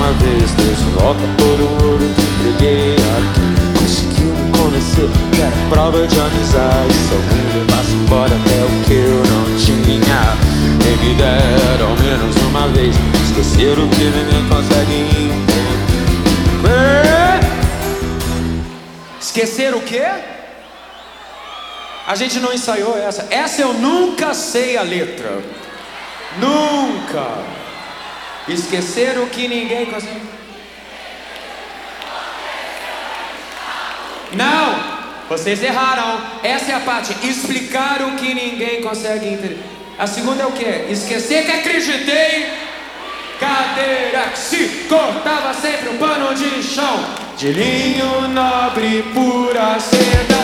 uma vez Deus volta todo o ouro que entreguei aqui Conseguiu me convencer que era prova de amizade Se alguém levasse embora até o que eu não tinha Nem me dera ao menos uma vez Esquecer o que ninguém consegue entender Esquecer o quê? A gente não ensaiou essa. Essa eu nunca sei a letra. Nunca. Esquecer o que ninguém consegue. Não! Vocês erraram. Essa é a parte. Explicar o que ninguém consegue entender. A segunda é o quê? Esquecer que acreditei. Cadeira que se cortava sempre um pano de chão. De linho nobre, pura seda.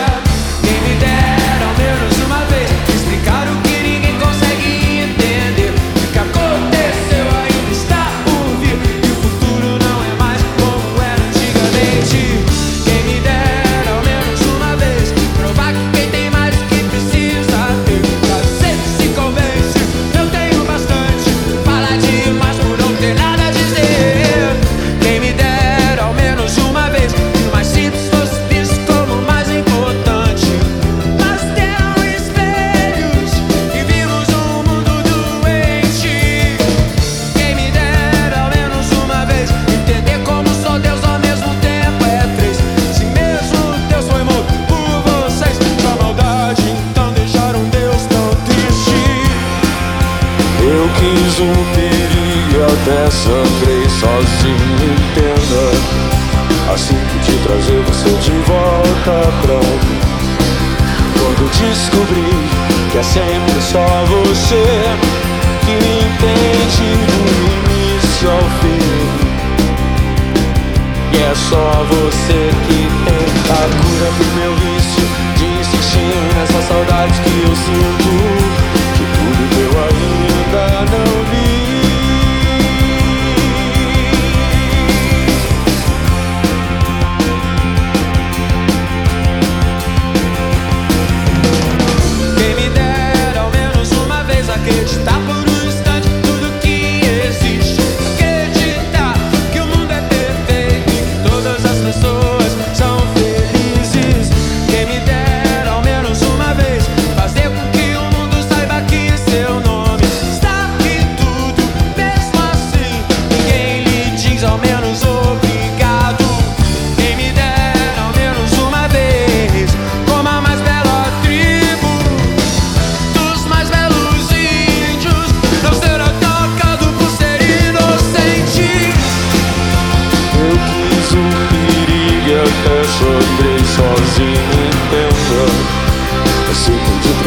Um perigo até sangrei sozinho, entenda Assim que te trazer você de volta pra mim. Quando descobri que é sempre só você Que me entende do início ao fim. E é só você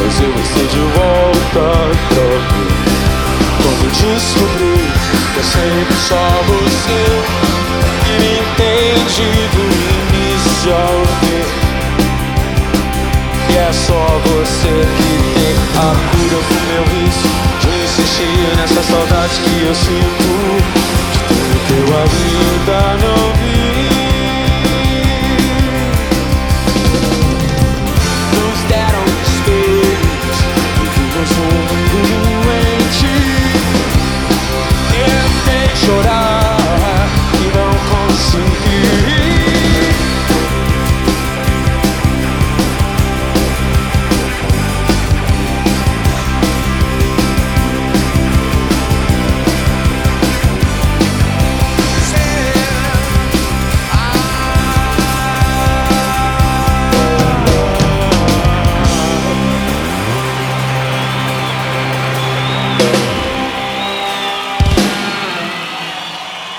Pude trazer você de volta mim Quando descobri que é sempre só você Que me entende do início ao fim. E é só você que tem a cura pro meu vício. De insistir nessa saudade que eu sinto. De tudo que eu ainda não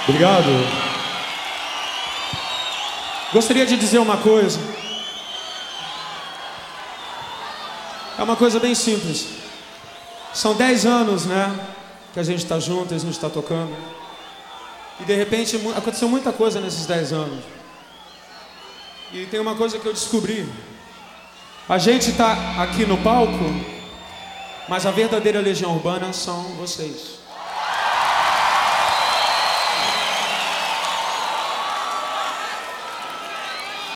Obrigado. Gostaria de dizer uma coisa. É uma coisa bem simples. São 10 anos, né? Que a gente está junto, a gente está tocando. E de repente aconteceu muita coisa nesses 10 anos. E tem uma coisa que eu descobri. A gente está aqui no palco, mas a verdadeira legião urbana são vocês.